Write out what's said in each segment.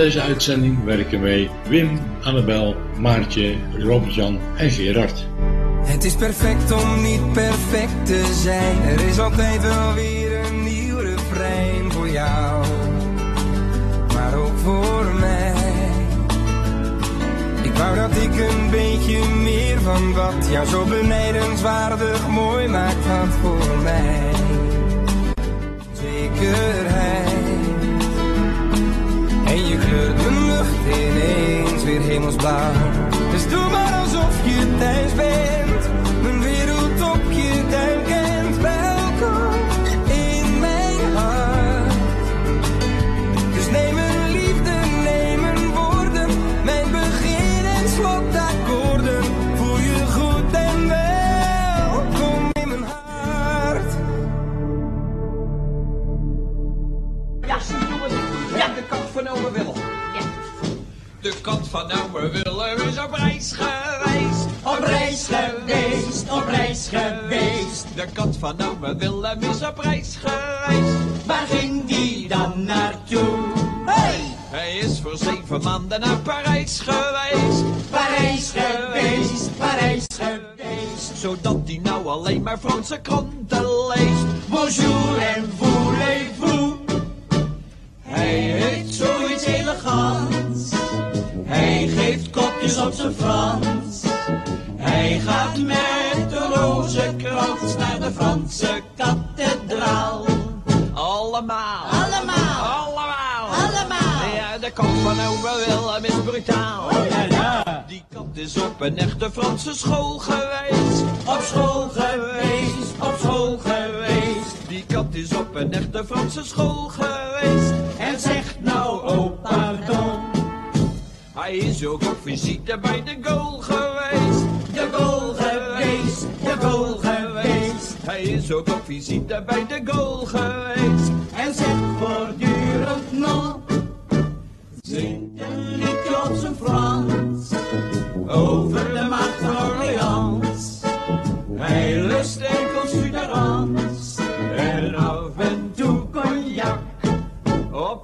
deze uitzending werken mee Wim, Annabel, Maartje, Robert-Jan en Gerard. Het is perfect om niet perfect te zijn. Er is altijd wel weer een nieuw refrein voor jou. Maar ook voor mij. Ik wou dat ik een beetje meer van wat jou zo benijdenswaardig mooi maakt had voor mij. Zekerheid. Je kleurt de lucht ineens weer hemelsblauw. Dus doe maar alsof je thuis bent. De kat van ome Willem. De kat van ome Willem is op reis geweest. Op reis geweest, op reis geweest. De kat van ome Willem is op reis geweest. Waar ging die dan naartoe? Hey! Hij is voor zeven maanden naar Parijs geweest. Parijs geweest, Parijs geweest. Zodat hij nou alleen maar Franse kranten leest. Bonjour en voulez-vous. Hij heeft Zoiets elegants. Hij geeft kopjes op zijn Frans. Hij gaat met de rozenkrans naar de Franse kathedraal. allemaal. Allemaal, Allemaal. allemaal. Ja, de kat van ome Willem is brutaal. Oh ja, ja. Die kat is op een echte Franse school geweest. Op school geweest, op school geweest. Die kat is op een echte Franse school geweest. En zegt nou, oh pardon. Hij is ook op visite bij de goal geweest. De goal geweest, de goal geweest. Hij is ook op visite bij de goal geweest. En zegt voortdurend nog. Zingt een liedje op zijn Frans. Over de macht van Orleans. Hij lust enkel suderans.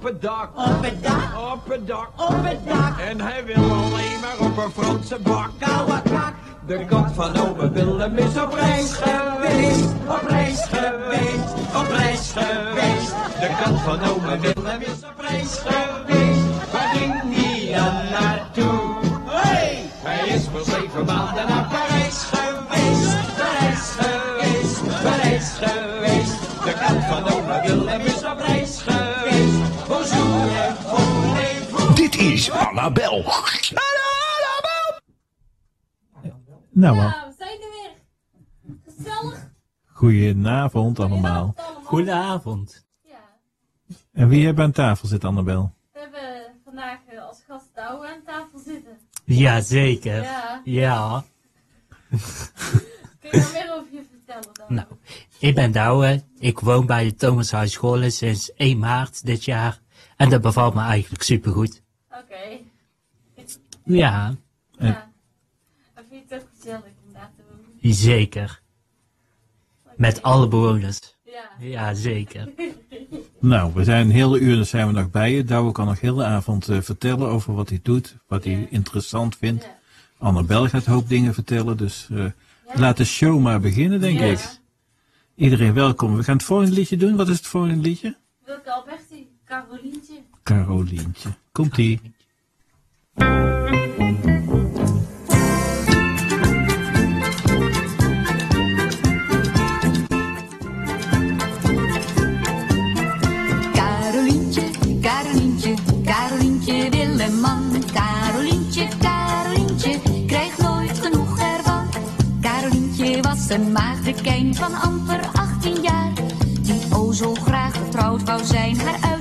Het dak. Op het dak, Op het dak. op het dak. En hij wil alleen maar op een Franse bak. Koude kak. De kat van ome Willem is op reis geweest. Op reis geweest, op reis geweest. De kat van ome Willem is op reis geweest, waar ging die dan naartoe? Hey! Hij is voor zeven maanden naar Parijs geweest, Parijs geweest, Parijs geweest. De kat van ome Willem is op reis Dit is Annabel. Nou. Nou, we zijn er weer. Gezellig. Goedenavond allemaal. Goedenavond. Ja, En wie hebben aan tafel zit, Annabel? we hebben vandaag eh, als gast Douwe aan tafel zitten. Jazeker. Ja. Ja. Kun je daar meer over je vertellen dan? Nou, ik ben Douwe. Ik woon bij de Thomas High School sinds 1 maart dit jaar. En dat bevalt me eigenlijk supergoed. Ja, Ja. En vind je het ook gezellig om daar te wonen? zeker. Met alle bewoners. Ja. Ja, zeker. Nou, we zijn een hele uur dus zijn we nog bij je. Douwe kan nog heel de avond eh, vertellen over wat hij doet, wat hij interessant vindt. Ja. Annabel gaat een hoop dingen vertellen, dus eh, laat de show maar beginnen, denk Ja. ik. Iedereen welkom. We gaan het volgende liedje doen. Wat is het volgende liedje? Welke Alberti? Carolientje. Carolientje. Komt-ie. Een maagdekijn van amper 18 jaar. Die o zo graag getrouwd wou zijn, haar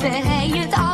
wachtte hij het af.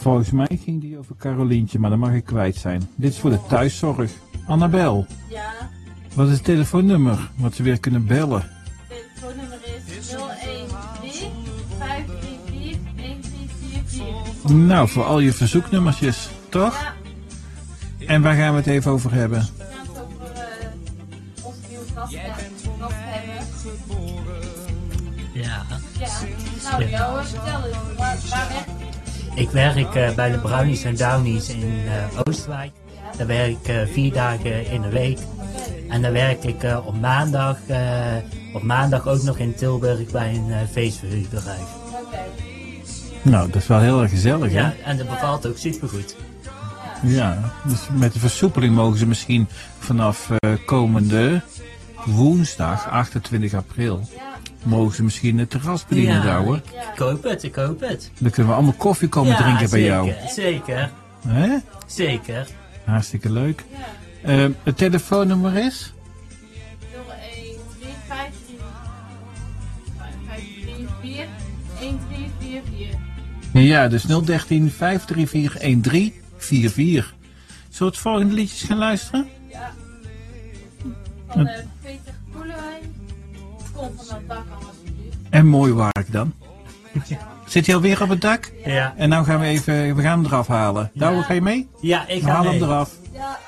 Volgens mij ging die over Carolientje, maar dat mag ik kwijt zijn. Dit is voor de thuiszorg. Annabel, Ja, wat is het telefoonnummer? Wat ze weer kunnen bellen. telefoonnummer is 013 534 1344. Nou, voor al je verzoeknummertjes, toch? Ja, En waar gaan we het even over hebben? we gaan het over eh, onze nieuwe gast, ja, gast hebben. Ja. Ja, nou, jou eh, vertel eens, waar, waar werk je? Ik werk eh, bij de Brownies en Downies in eh, Oostwijk. Daar werk ik eh, vier dagen in de week. En dan werk ik op maandag, op maandag ook nog in Tilburg bij een feestverhuurbedrijf. Nou, dat is wel heel erg gezellig, hè? Ja, en dat bevalt ook supergoed. Ja, dus met de versoepeling mogen ze misschien vanaf komende woensdag, 28 april, mogen ze misschien het terras bedienen, ja, douwe. ik, ik hoop het, ik hoop het. Dan kunnen we allemaal koffie komen ja, drinken bij zeker, jou. Zeker, Hè? zeker. Hartstikke leuk. Eh, het telefoonnummer is? 013 15 534 1344. Ja, dus 013 534 1344. Zullen we het volgende liedjes gaan luisteren? Ja. Van. Kom van het dak aan alsjeblieft. En mooi waark dan. Zit hij alweer op het dak? Ja, En nou gaan we even, we gaan hem eraf halen. Douwe, ga je mee? ja ik We ga halen hem eraf. Ja.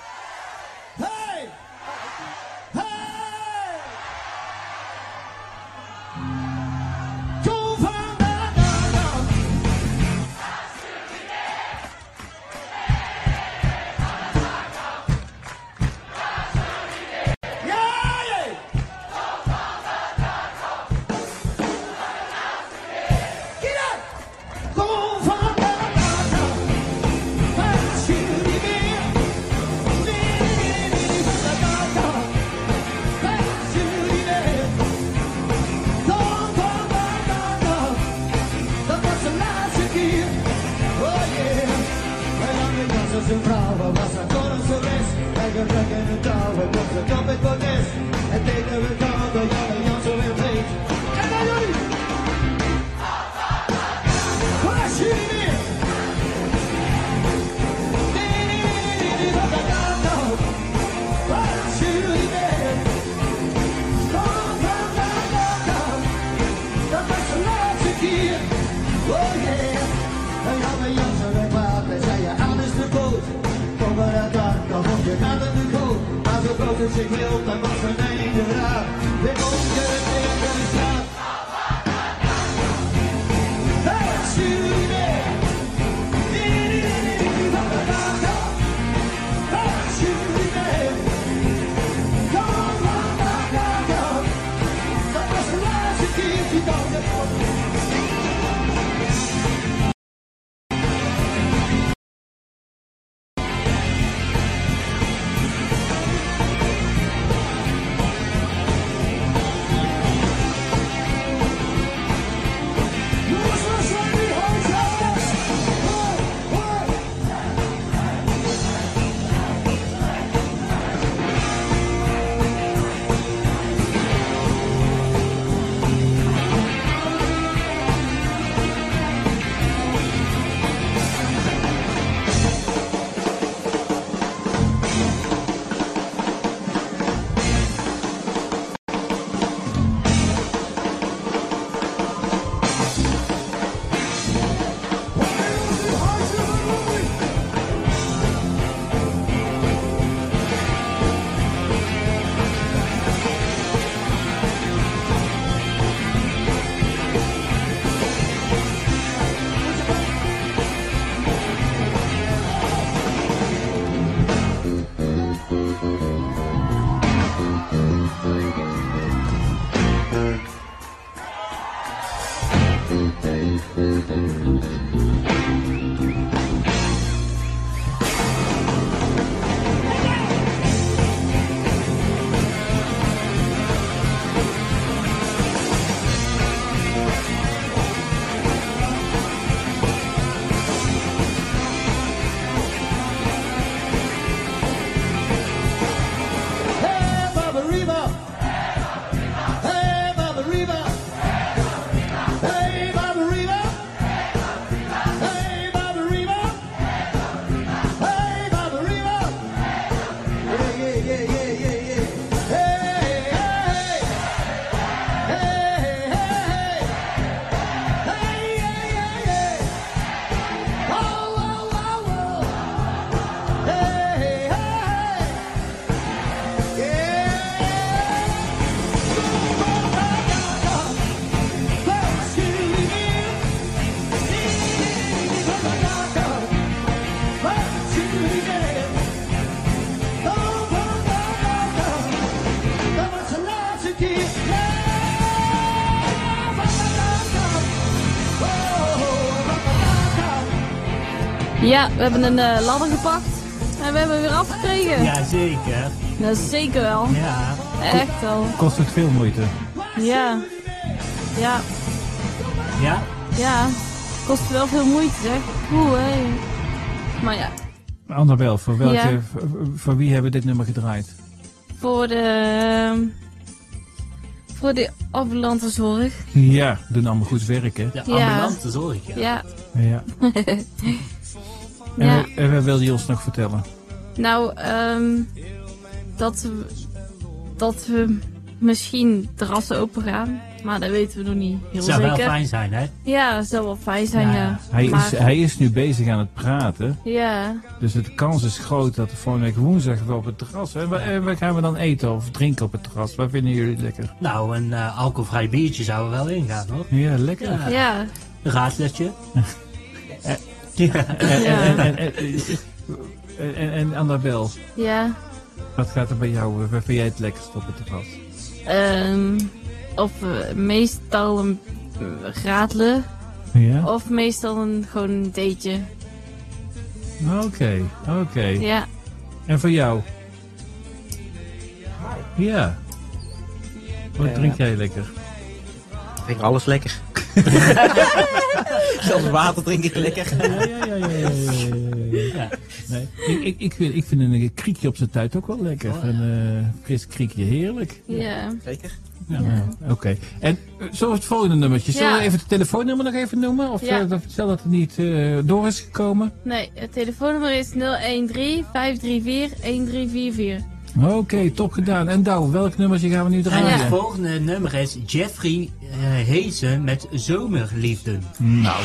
Ja, we hebben een eh, ladder gepakt. En we hebben hem weer afgekregen. Ja, zeker. Dat is zeker wel. Ja. Echt wel. Kost het veel moeite? Ja. Ja. Ja? Ja. Kost wel veel moeite, zeg. Oeh, hé. Maar ja, Annabel, voor, welke, Ja. voor, voor wie hebben we dit nummer gedraaid? voor de... ehm, Voor de ambulante zorg. Ja, doen allemaal goed werk, hè? De Ja. ambulante zorg, ja. Ja. Ja. En, Ja. we- en wat wilde je ons nog vertellen? Nou, ehm dat, we, dat we misschien terrassen open gaan. Maar dat weten we nog niet heel Zou wel fijn zijn, hè? Ja, dat zou wel fijn zijn, ja. Ja. Hij, maar, is, hij is nu bezig aan het praten. Ja, Dus de kans is groot dat de volgende week woensdag we op het terras. En waar, en waar gaan we dan eten of drinken op het terras? Wat vinden jullie lekker? Nou, een eh, alcoholvrij biertje zou er wel ingaan, hoor. Ja, lekker. Ja. ja. Een raadsletje. ja. En, Ja. en, en, en, en, en, en Annabel, ja. wat gaat er bij jou? Wat vind jij het lekkerst op het terras? Ehm of eh, meestal een uh, radelen. Ja? Of meestal een, gewoon een theetje. Oké, oké. Ja. En voor jou? Ja. Wat Eh, drink jij lekker? Ik vind alles lekker. Zelfs water drink ik lekker. Ja, ja, ja, ja, ja, ja, ja, ja. Nee, ik, ik, ik, vind, ik vind een kriekje op zijn tijd ook wel lekker. Een eh, fris kriekje, heerlijk. Ja. Zeker. Ja, nou, Oké. En eh, we het volgende nummertje? Zullen we even het telefoonnummer nog even noemen? Of Ja. eh, dat- stel dat het niet eh, door is gekomen? Nee, het telefoonnummer is 013 534 1344. Oké, top gedaan. En Douw, welk nummertje gaan we nu En draaien? het volgende nummer is Jeffrey eh Hezen met Zomerliefde. Nou,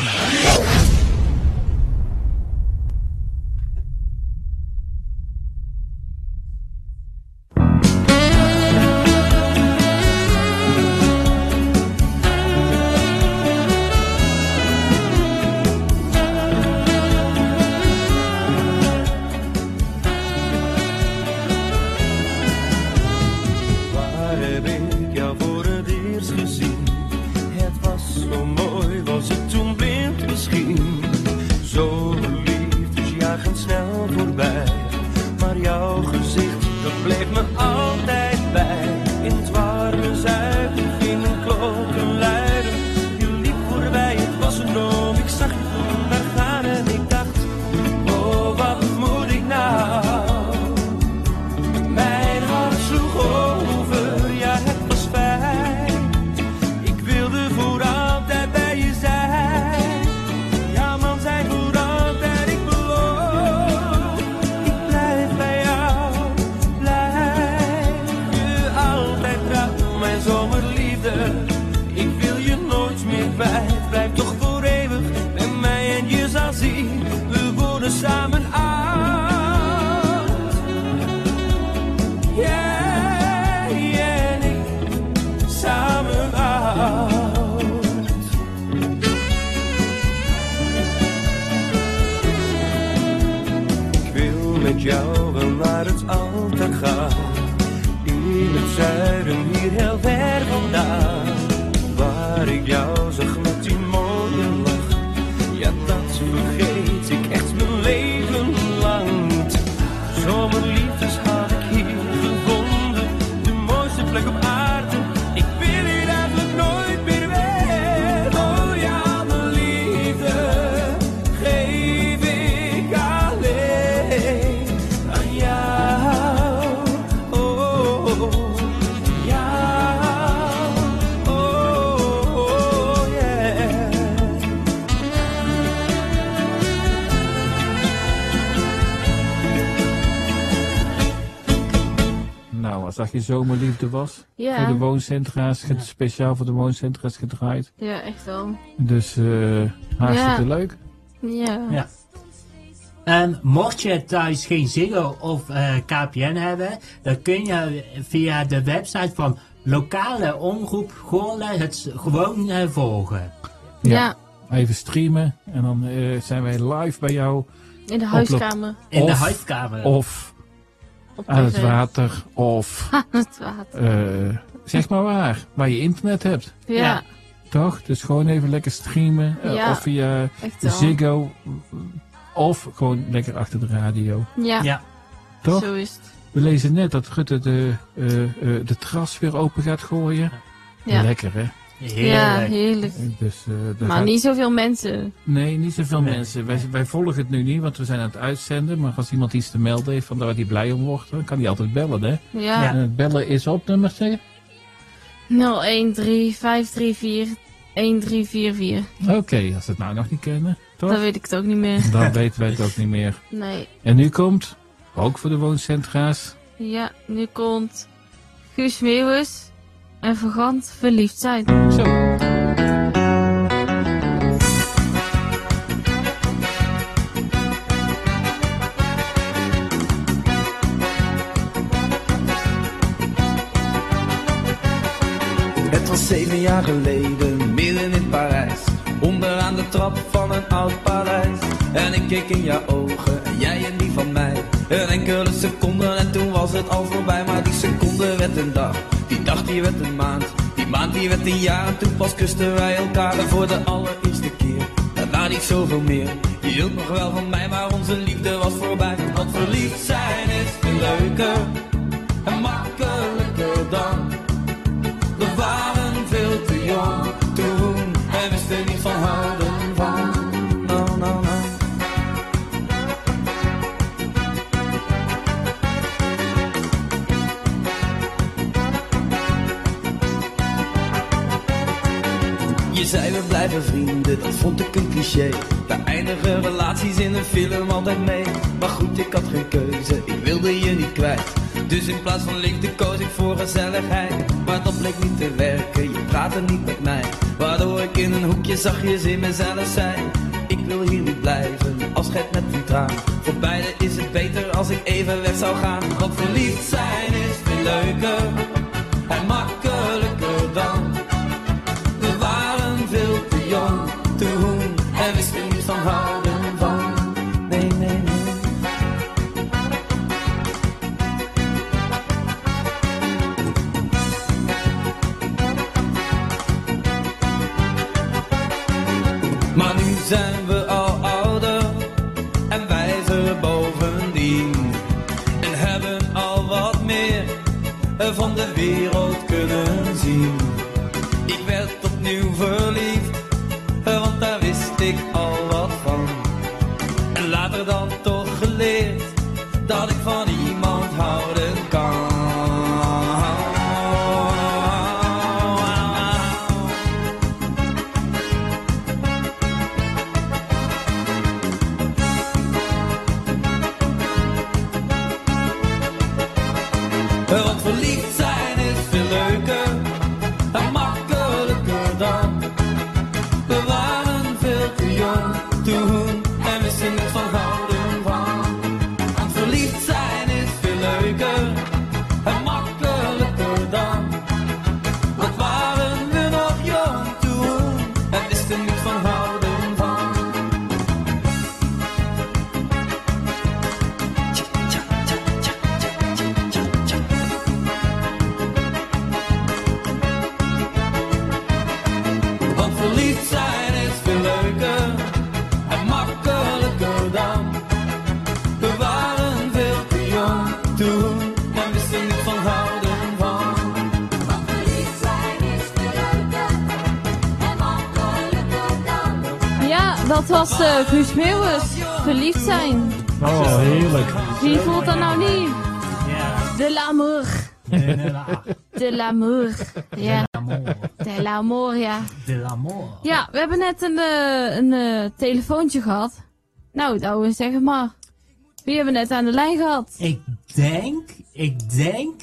dat je zomerliefde was. Ja. Voor de wooncentra's, speciaal voor de wooncentra's gedraaid. Ja, echt wel. Dus eh hartstikke Ja. leuk. Ja. Ja. En mocht je thuis geen Ziggo of eh, KPN hebben, dan kun je via de website van lokale omroep Goorlen het gewoon eh, volgen. Ja. Even streamen en dan eh, zijn wij live bij jou. In de huiskamer. In de Of- huiskamer. Of Op aan het water. Of Aan het water. zeg maar waar. Waar je internet hebt. Ja, Ja. Toch? Dus gewoon even lekker streamen. eh, Ja. Of via. Ziggo. Of gewoon lekker achter de radio. Ja, Ja. Toch? zo is het. We lezen net dat Rutte de, eh, eh, de terras weer open gaat gooien. Ja, Lekker hè? Ja Heerlijk. Dus, eh, Maar gaat- niet zoveel mensen. Nee, niet zoveel Nee. mensen. Wij, wij volgen het nu niet, want we zijn aan het uitzenden. Maar als iemand iets te melden heeft van waar hij blij om wordt, dan kan hij altijd bellen hè. Ja. En het bellen is op nummer zeg. 013 534 1344. Oké, als we het nou nog niet kennen, toch? Dan weet ik het ook niet meer. Dan weten wij het ook niet meer. Nee. En nu komt, ook voor de wooncentra's, Ja, nu komt Guus Meeuwis en Vergant verliefd zijn. zo. Het was zeven jaar geleden, midden in Parijs. Onderaan de trap van een oud paleis. En ik keek in jouw ogen, en jij in die van mij. Een enkele seconde en toen was het al voorbij. Maar die seconde werd een dag, die dag die werd een maand. Die maand die werd een jaar en toen pas kusten wij elkaar. Voor de allereerste keer, daarna niet zoveel meer. Je hield nog wel van mij, maar onze liefde was voorbij. Want verliefd zijn is leuker we vrienden, dat vond ik een cliché. Daar eindigen relaties in een film altijd mee. Maar goed, ik had geen keuze, ik wilde je niet kwijt. Dus in plaats van liefde koos ik voor gezelligheid. Maar dat bleek niet te werken, je praatte niet met mij. Waardoor ik in een hoekje zachtjes in mezelf zei. Ik wil hier niet blijven, afscheid met een traan. Voor beiden is het beter als ik even weg zou gaan. Want verliefd zijn is veel leuker was eh Guus Meeuwis. Verliefd zijn. Oh, heerlijk. Wie voelt dat nou niet? Ja. De l'amour. De De l'amour. Ja, de l'amour, ja. De l'amour. Ja, we hebben net een, eh, een eh, telefoontje gehad. Nou, nou, zeg maar. Wie hebben we net aan de lijn gehad? Ik denk, ik denk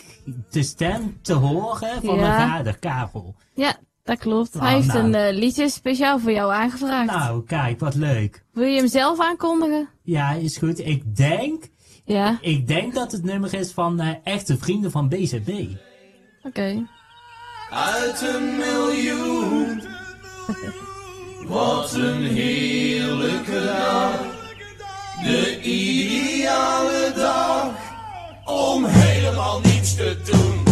de stem te horen van Ja. mijn vader, Karel. Ja, dat klopt. Oh, Hij heeft nou. een eh, liedje speciaal voor jou aangevraagd. Nou, kijk, wat leuk. Wil je hem zelf aankondigen? Ja, is goed. Ik denk, Ja, ik denk dat het nummer is van eh, Echte Vrienden van BZB. oké. Uit een miljoen. Wat een heerlijke dag. De ideale dag. Om helemaal niets te doen.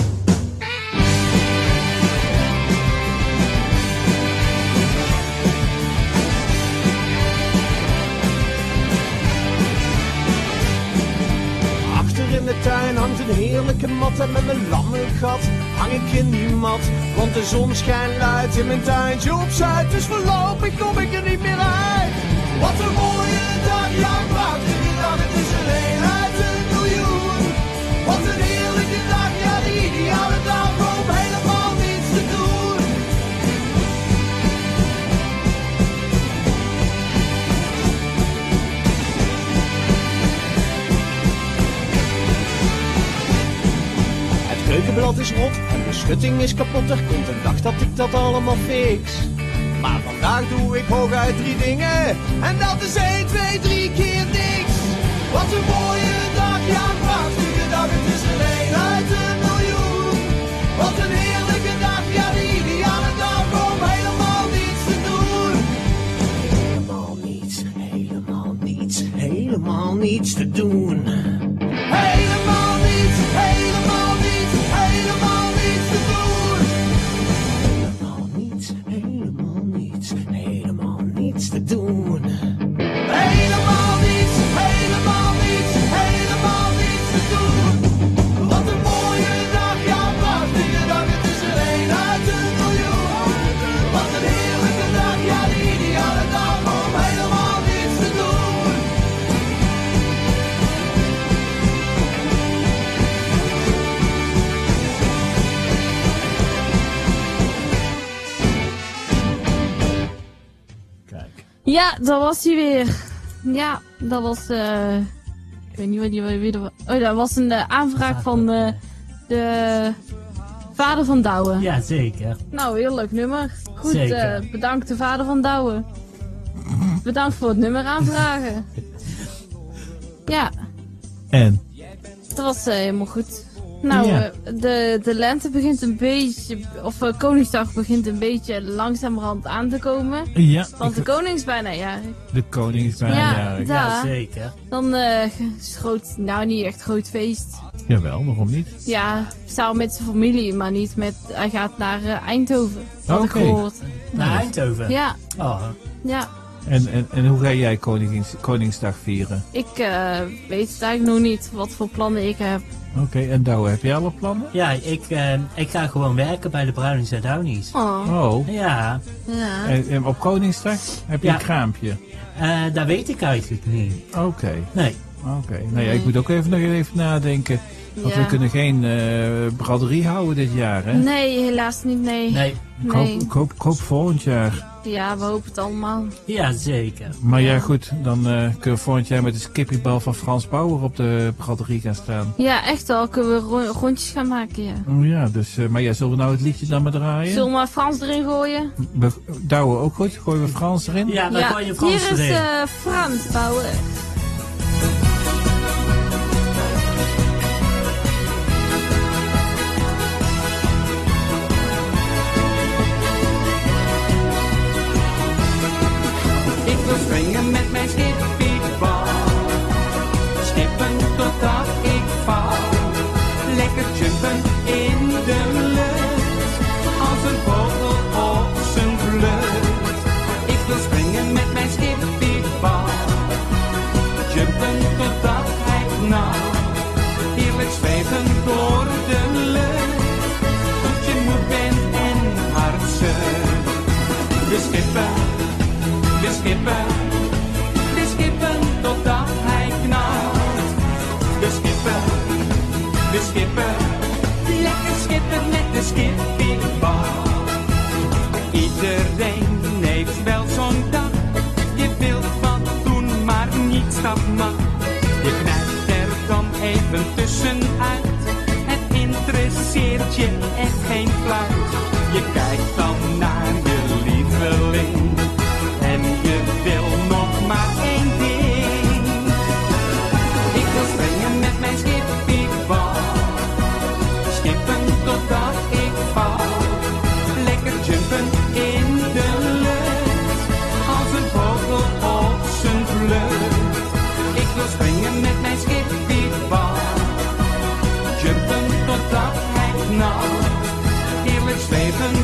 De tuin hangt een heerlijke mat en met mijn lammengat hang ik in die mat. Want de zon schijnt luid in mijn tuintje op Zuid, dus voorlopig kom ik er niet meer uit. Wat een mooie dag, ja dag, het is en de schutting is kapot. Er komt een dag dat ik dat allemaal fix. Maar vandaag doe ik hooguit drie dingen. En dat is 1, 2, 3 keer niks. Wat een mooie dag, ja een prachtige dag. Het is een uit een miljoen. Wat een heerlijke dag, ja de ideale dag om helemaal niets te doen. Helemaal niets, helemaal niets, helemaal niets te doen. Niets Ja, dat was hij weer. Ja, dat was. eh ik weet niet wat die weer. Oh, dat was een eh, aanvraag van eh, de vader van Douwe. Ja, zeker. Nou, heel leuk nummer. Goed, eh, bedankt de vader van Douwe. Bedankt voor het nummer aanvragen. Ja, En? dat was eh, helemaal goed. Nou, Ja. eh, de, de lente begint een beetje, of eh, Koningsdag begint een beetje langzamerhand aan te komen. Ja, Want de koning is bijna jarig. de koning is bijna Ja, jarig. Ja, zeker. Dan eh, is het groot, nou niet echt groot feest. Jawel, waarom niet? Ja, samen met zijn familie, maar niet met, hij gaat naar Eindhoven. Oké. Naar Eindhoven? Ja, Oh, ja. En, en, en hoe ga jij Konings, Koningsdag vieren? Ik eh, weet het eigenlijk nog niet wat voor plannen ik heb. Oké, en Douwe, heb jij alle plannen? ja, ik, eh, ik ga gewoon werken bij de Brownies en Downies. Oh, Oh, Ja, ja. en, en op Koningsdag heb je Ja. een kraampje? eh dat weet ik eigenlijk niet. Oké, Nee. oké. Nou ja, ik moet ook even nog even nadenken. Want Ja. we kunnen geen eh braderie houden dit jaar, hè? Nee, helaas niet, nee. Nee. Ik hoop, ik, hoop, ik hoop volgend jaar. Ja, we hopen het allemaal. Ja, zeker. Maar ja, goed, dan eh, kunnen we volgend jaar met de skippiebal van Frans Bauer op de braderie gaan staan. Ja, echt wel. Kunnen we ro- rondjes gaan maken, ja. Oh ja, dus, eh, maar ja, zullen we nou het liedje dan maar draaien? Zullen we maar Frans erin gooien? We, Douwe ook goed? Gooien we Frans erin? Ja, dan ja, gooi je Frans hier is erin. eh, Frans bouwen. We skippen, we skippen totdat hij knalt. We skippen, we skippen, lekker skippen met de skippiebal. Iedereen heeft wel zo'n dag. Je wilt wat doen, maar niets dat mag. Je knijpt er dan even tussenuit.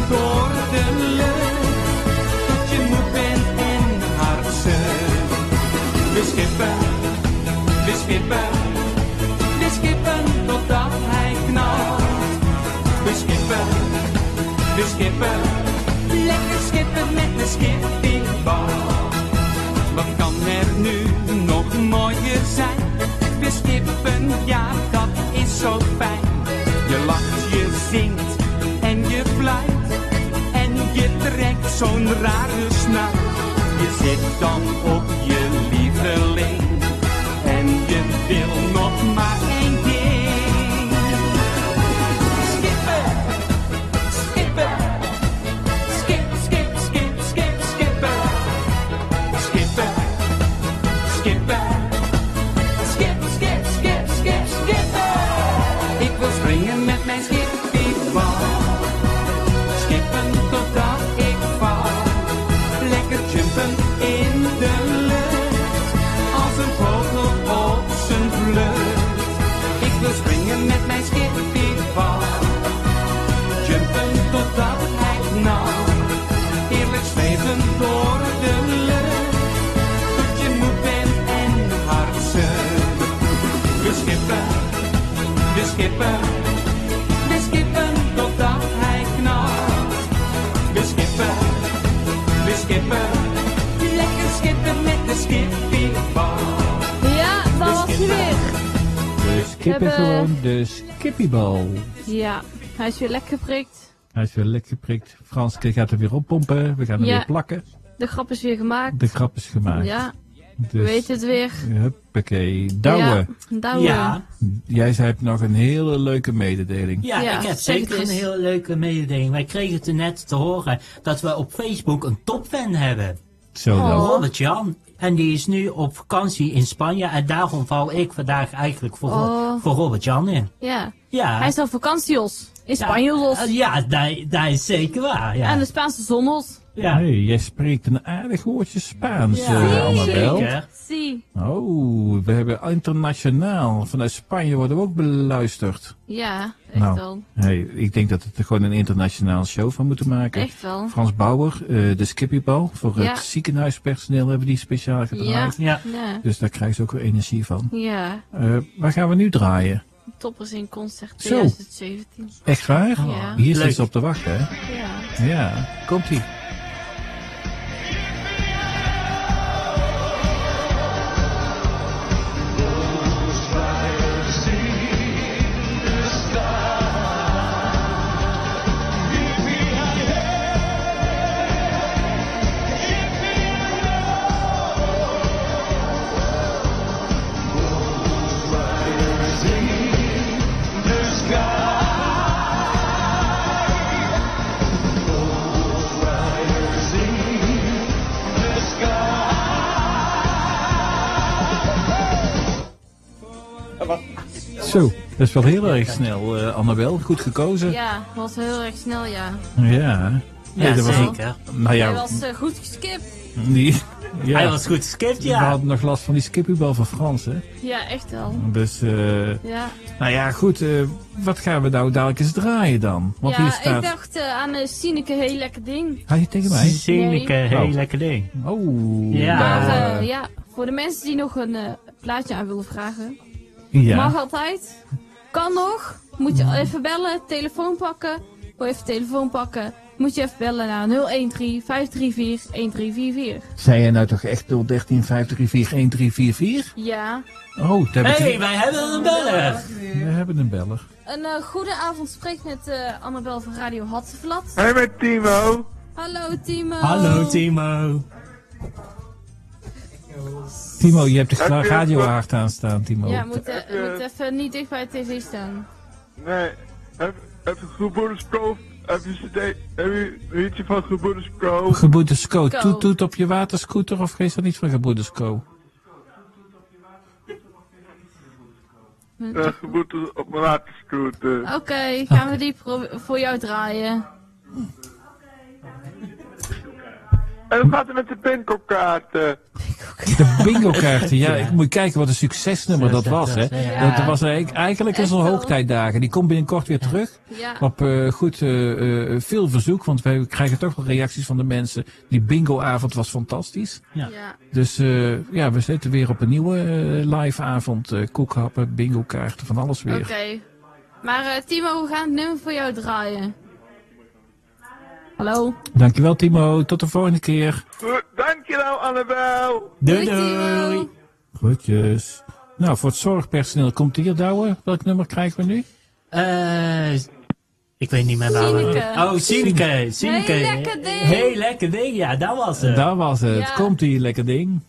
Voor de leuk dat je moe bent en hartzeuk. We skippen, we skippen, we skippen totdat hij knalt. We skippen, we skippen, lekker skippen met de skippiebal. Wat kan er nu nog mooier zijn? We skippen, ja dat is zo fijn. Je lacht zo'n rare snuit. Je zit dan op je lieveling. En je wil nog maar één ding. Skippen, skippen. Skip, skip, skip, skip, skippen. Skippen, skippen. Skippen, we skippen totdat hij knalt. We skippen, we skippen, lekker skippen met de skippiebal. Ja, dat was hij weer. We skippen hebben- gewoon de skippiebal. Ja, hij is weer lekker geprikt. Hij is weer lekker geprikt. Franske gaat er weer oppompen. We gaan hem Ja. weer plakken. De grap is weer gemaakt. De grap is gemaakt. Ja, Dus, we weten het weer. Huppakee. Douwe. Ja, Douwe. Ja. Jij zei hebt nog een hele leuke mededeling. Ja, Ja, ik heb zeker een hele leuke mededeling. Wij kregen het er net te horen dat we op Facebook een topfan hebben. Zo dan. Oh. Robert Jan. En die is nu op vakantie in Spanje. En daarom val ik vandaag eigenlijk voor, Oh. voor Robert Jan in. Ja. Ja. Hij is op vakantie, Jos. In Spanje. Eh, Ja, dat, dat is zeker waar. Ja. En de Spaanse zon, Jos. ja. Hey, jij spreekt een aardig woordje Spaans, Ja. eh, Annabel. Zeker. Zie. Oh, we hebben internationaal. Vanuit Spanje worden we ook beluisterd. Ja, echt nou, wel. hey, ik denk dat we er gewoon een internationaal show van moeten maken. Echt wel. Frans Bauer, eh, de Skippiebal. Voor Ja. het ziekenhuispersoneel hebben die speciaal gedraaid. Ja. Ja. Dus daar krijgen ze ook weer energie van. Ja. Eh, waar gaan we nu draaien? Toppers in concert Zo. 2017. Echt waar? Ja. Hier zit ze op te wachten, hè? Ja. Ja, komt-ie. Dat is wel heel erg snel, eh, Annabel. Goed gekozen. Ja, was heel erg snel, ja. Ja. Ja, dat was- zeker. nou Hij was eh, goed geskipt. die, ja. Hij was goed geskipt, We ja. hadden nog last van die skippiebal van Frans, hè? Ja, echt wel. Dus, eh, Ja, nou ja, goed. eh, wat gaan we nou dadelijk eens draaien dan? Want hier ja staat... ik dacht aan een Sineke heel lekker ding. Ga je tegen mij? Zinneke, Nee. heel Oh. lekker ding. Oh. Ja. Maar nou, eh, ja, voor de mensen die nog een plaatje aan willen vragen. ja. Mag altijd. Kan nog. Moet je even bellen, telefoon pakken. Wil even telefoon pakken. Moet je even bellen naar 013 534 1344. Zei jij nou toch echt 013 534 1344? Ja. Oh, dat heb Hé, ik hey, wij hebben een beller. We hebben een beller. Een eh, goede avond, spreek met eh, Annabel van Radio Hatsenvlat. Hey met Timo. Hallo Timo. Hallo Timo. Timo, je hebt de Heb je- radio hard aanstaan, Timo. Ja, moet, eh, moet even niet dicht bij de tv staan. Nee, heb, heb je Gebroeders Pro, heb je cd, heb je liedje van Gebroeders Pro? Gebroeders Co. Co. Toet toet op je waterscooter of geest dat niet van Gebroeders Co? Uh, Gebroeders op mijn waterscooter. Oké, gaan we die voor jou draaien. En hoe gaat het met de bingo-kaarten? De bingo kaarten, ja, ik moet kijken wat een succesnummer dat was, hè. Dat was eigenlijk, wel. hoogtijdagen. Die komt binnenkort weer terug. Op eh, goed, eh, eh, veel verzoek, want wij krijgen toch wel reacties van de mensen. Die bingoavond was fantastisch. Dus eh, ja, we zitten weer op een nieuwe live avond. eh koekhappen, bingo kaarten, van alles weer. Oké. Maar eh, Timo, we gaan het nummer voor jou draaien. Hallo. Dankjewel Timo, tot de volgende keer. Dankjewel Annabel. Doei doei. Groetjes. Nou, voor het zorgpersoneel komt hier Douwe. Welk nummer krijgen we nu? Eh, ik weet niet meer waar we... Oh, Sineke. Sineke. Heel lekker ding. Heel lekker ding, ja, dat was het. Daar was het. Ja. Komt hier, lekker ding.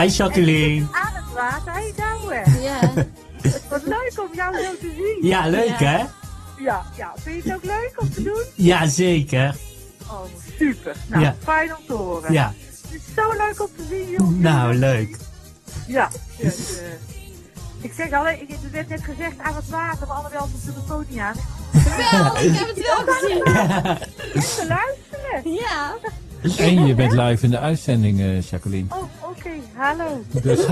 Hi Jacqueline. Aan het water. Hé, Douwe. Ja. Het was leuk om jou zo te zien. Ja, leuk Ja. hè? Ja, ja. Vind je het ook leuk om te doen? Ja, zeker. Oh, super. Nou, Ja. fijn om te horen. Ja, Het is zo leuk om te zien, joh. nou leuk. Ja. Dus, eh, ik zeg alleen, ik er werd net gezegd aan het water, maar allemaal op de telefoon niet aan. Wel, ik heb het wel gezien. Te luisteren. Ja. En je bent live in de uitzending, eh, Jacqueline. Oh. Hallo. Dus,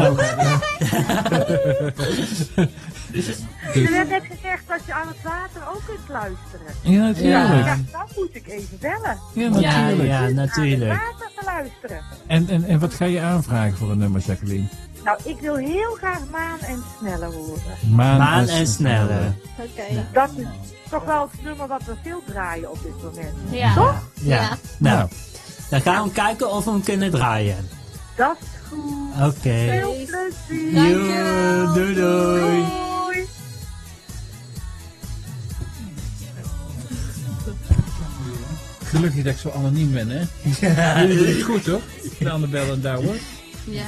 Er werd net gezegd dat je aan het water ook kunt luisteren. ja, natuurlijk. Ja, dan moet ik even bellen. Ja, Ja, natuurlijk. ja, Aan het natuurlijk. water te luisteren. En, en, en wat ga je aanvragen voor een nummer, Jacqueline? Nou, ik wil heel graag maan en sneller horen. Maan, Maan en sneller. Oké. Dat is toch wel het nummer wat we veel draaien op dit moment. Ja. Toch? Ja. Ja. Nou, dan gaan we kijken of we hem kunnen draaien. Dat is goed. Oké. Veel plezier. Joe, doei doei. Doei. Gelukkig dat ik zo anoniem ben, hè? Jullie doen het goed, hoor? De Annabel en Douwe. Ja.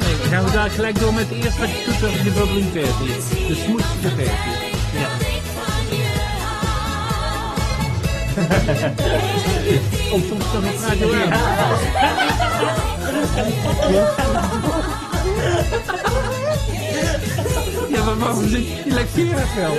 Nee, dan gaan we daar gelijk door met de eerste wat je doet over de bubbling 14. De smoetsige 14. Ja. Ja, maar waarom zit je lekker wel?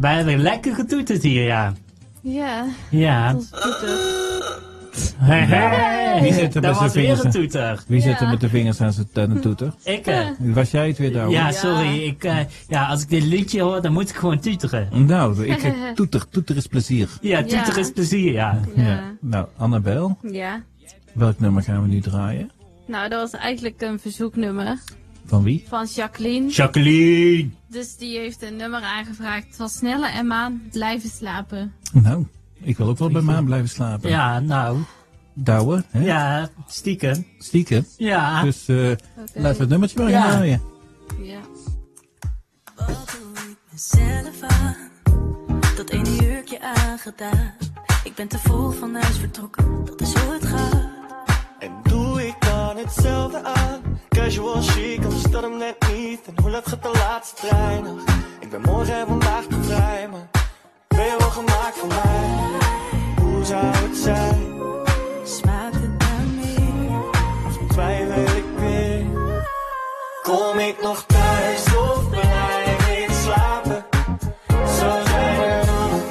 Wij hebben lekker getoeterd hier, ja. Ja. Ja. Hey, hey. Wie zit er met zijn vingers aan- toeter. Wie zit er Ja. met de vingers aan zijn de toeter? Ik, eh, Was jij het weer, Douwe? ja, sorry. Ik, eh, ja, als ik dit liedje hoor, dan moet ik gewoon toeteren. Nou, ik, toeter, toeter is plezier. Ja, toeter Ja. is plezier, ja. Ja. Nou, Annabel, Ja. welk nummer gaan we nu draaien? Nou, dat was eigenlijk een verzoeknummer Van wie? van Jacqueline. Jacqueline! Dus die heeft een nummer aangevraagd van Snelle en Maan blijven slapen. Nou, ik wil ook wel bij Maan blijven slapen. Ja, nou. Douwe, hè? Ja, stiekem. Stiekem. Ja. Dus eh laten we het nummertje maar Ja. gaan draaien. Ja. mezelf aan. Dat ene jurkje aangedaan. Ik ben te vroeg van huis vertrokken, dat is hoe het gaat. En doe ik dan hetzelfde aan? Casual chic, is dat hem net niet? En hoe laat gaat de laatste trein nog? Ik ben morgen en vandaag te vrij, maar ben je wel gemaakt voor mij? Hoe zou het zijn? Smaakt het naar meer? Of twijfel ik weer? Kom ik nog thuis of blijf ik slapen? Zo zijn er nog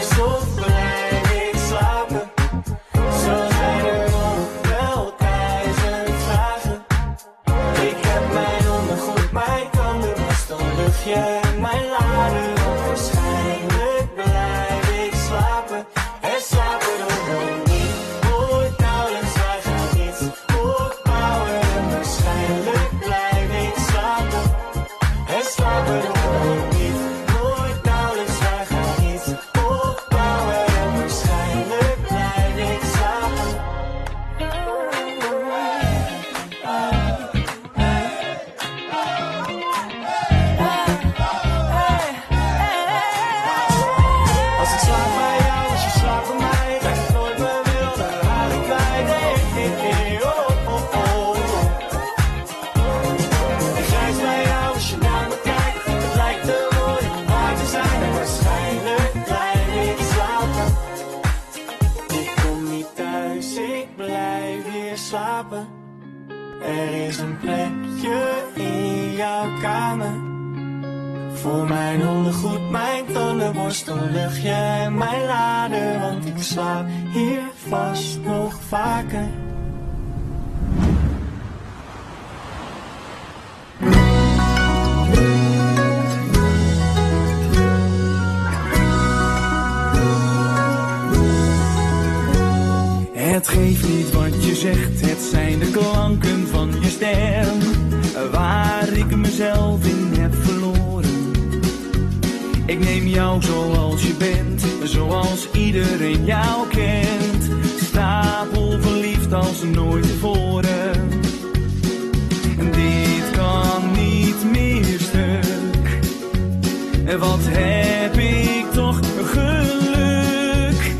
tandenborstel, luchtje en mijn lader. Want ik slaap hier vast nog vaker. Het geeft niet wat je zegt, het zijn de klanken van je stem. Waar ik mezelf in. Ik neem jou zoals je bent, zoals iedereen jou kent. Stapel verliefd als nooit tevoren. Dit kan niet meer stuk. Wat heb ik toch geluk?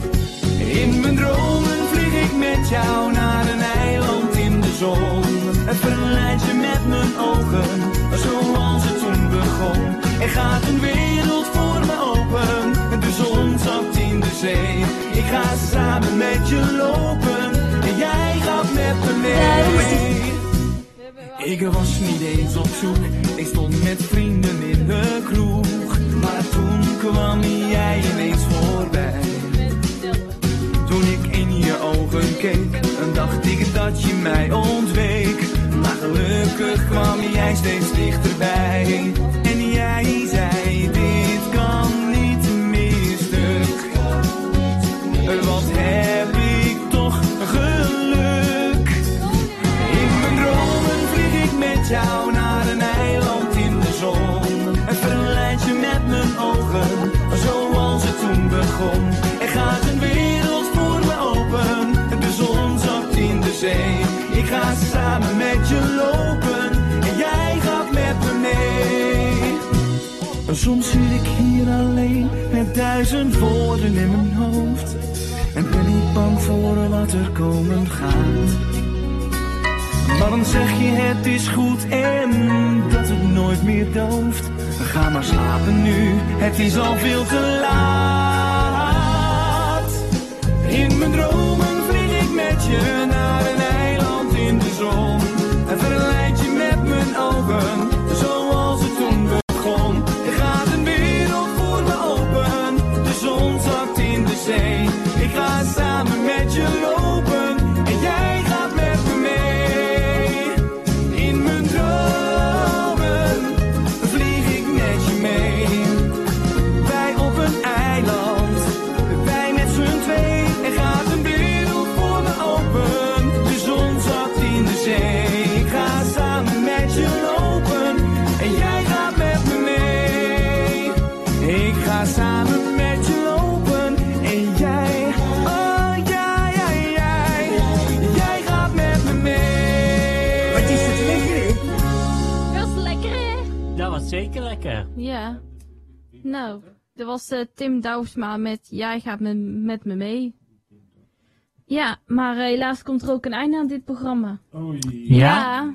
In mijn dromen vlieg ik met jou naar een eiland in de zon. Het verleid je met mijn ogen, zoals het toen begon. Er gaat een wereld Ik ga samen met je lopen, en jij gaat met me mee. Ik was niet eens op zoek, ik stond met vrienden in de kroeg. Maar toen kwam jij ineens voorbij. Toen ik in je ogen keek, dan dacht ik dat je mij ontweek. Maar gelukkig kwam jij steeds samen met je lopen en jij gaat met me mee. Soms zit ik hier alleen met duizend woorden in mijn hoofd. En ben ik bang voor wat er komen gaat. Dan zeg je het is goed en dat het nooit meer dooft. Ga maar slapen nu, het is al veel te laat. In mijn dromen vlieg ik met je Ja. Nou, dat was eh, Tim Douwsma met Jij gaat me, met me mee. Ja, maar eh, helaas komt er ook een einde aan dit programma. Ja?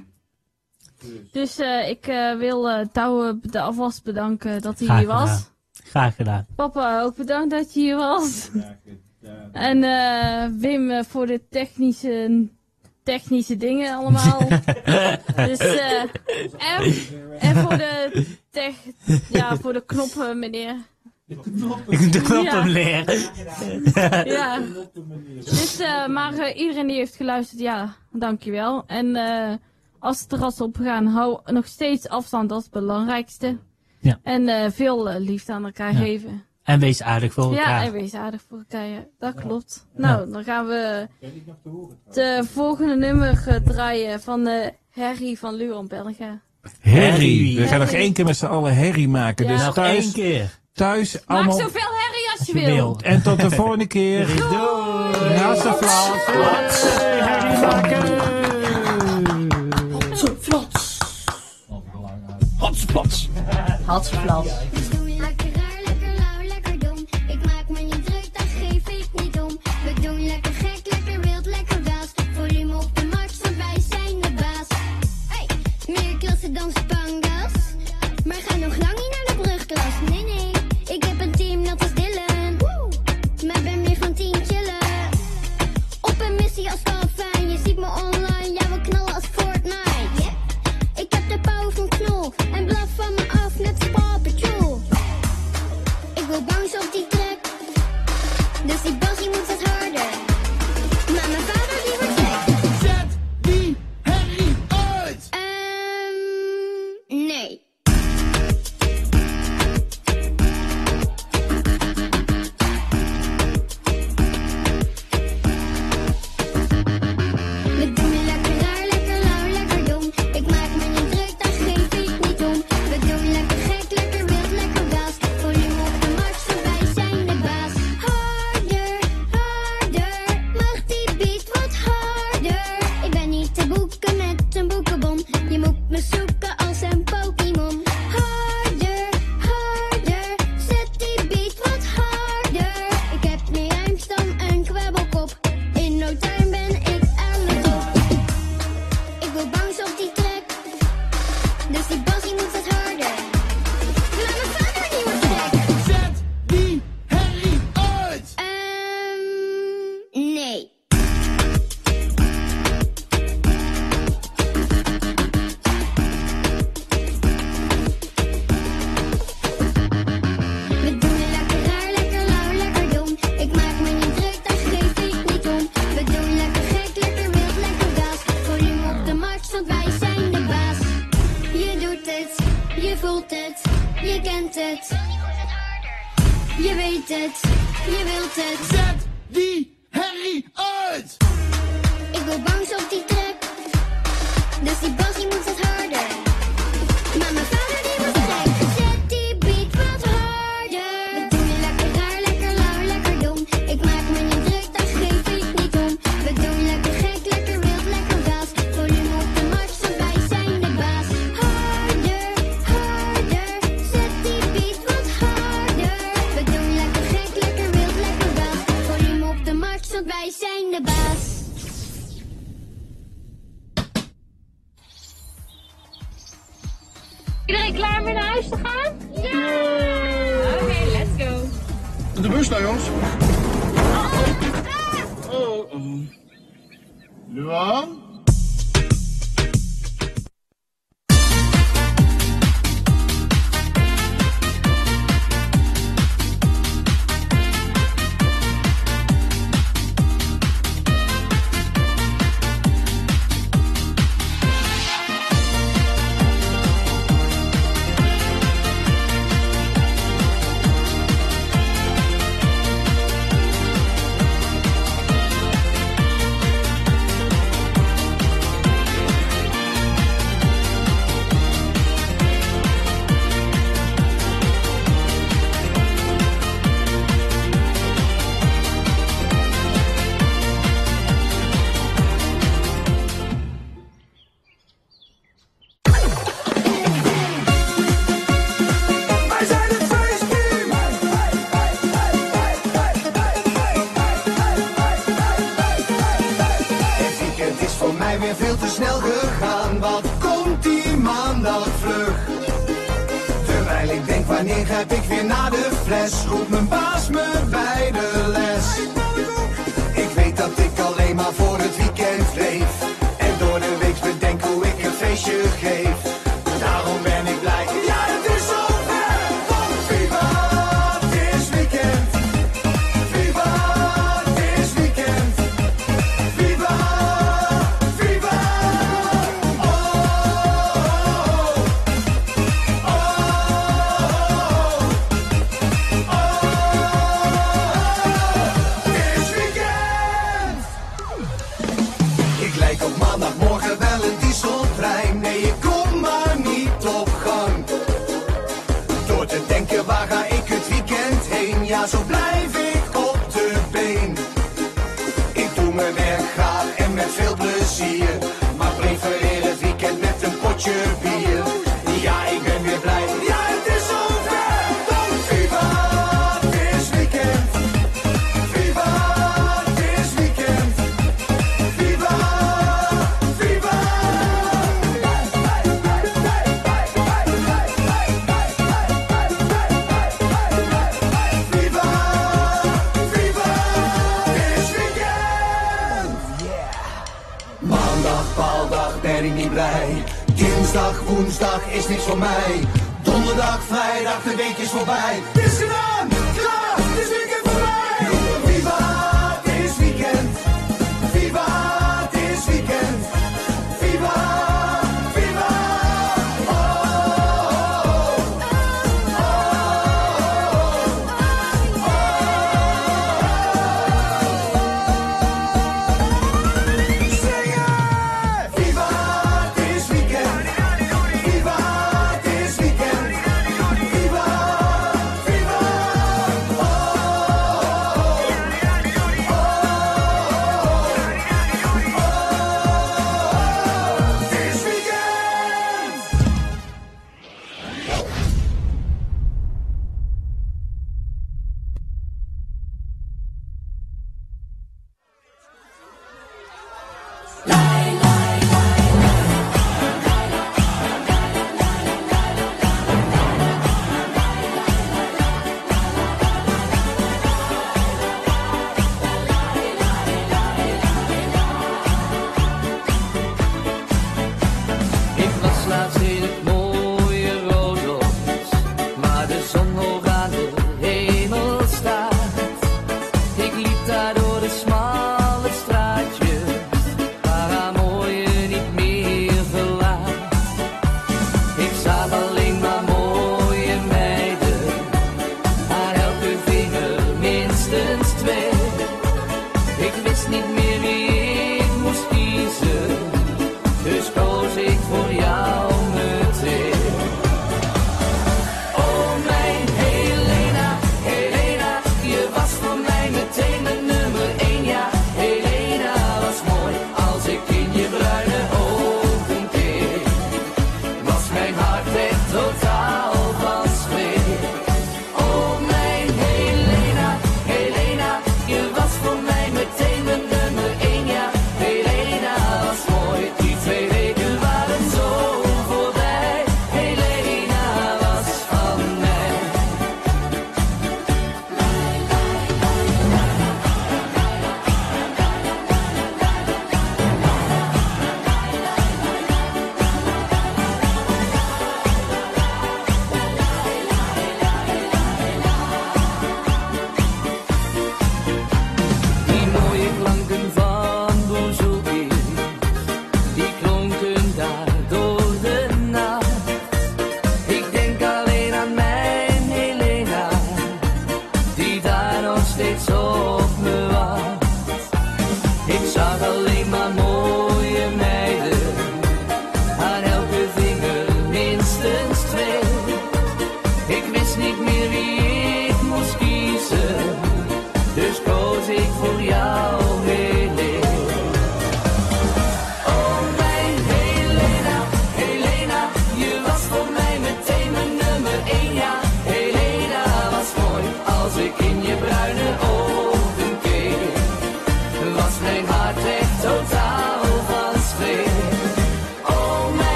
Dus eh, ik eh, wil eh Douwe alvast bedanken dat hij Graag hier was. gedaan. Graag gedaan. Papa, ook bedankt dat je hier was. En eh, Wim eh, voor de technische, technische dingen allemaal. dus, eh, en, en voor de, tech, ja, voor de knoppen, meneer. De knoppen Ja. leren. ja. Dus, eh, maar eh, iedereen die heeft geluisterd, ja, dankjewel. En eh, als het terras opgaan, hou nog steeds afstand, dat is het belangrijkste. Ja. En eh, veel eh, liefde aan elkaar Ja. geven. En wees aardig voor Ja, elkaar. en wees aardig voor elkaar. ja. Dat klopt. Nou, dan gaan we het volgende nummer eh, draaien van eh Harry van Luan Belga. Herrie. We gaan nog één keer met z'n allen herrie maken. Ja. Dus Nog thuis, één keer. Thuis Maak allemaal... zoveel herrie als je wil. En tot de volgende keer. Doei. Naast de herrie maken. Brugklas. Nee, nee, ik heb een team dat is Dylan. Maar ben meer van tien chillen. Op een missie als Calvin, je ziet me online. Ja, we knallen als Fortnite. Ik heb de pauw van knol en blaf van me af net als Paw Patrol. Ik wil bounce op die track, dus die bassie moet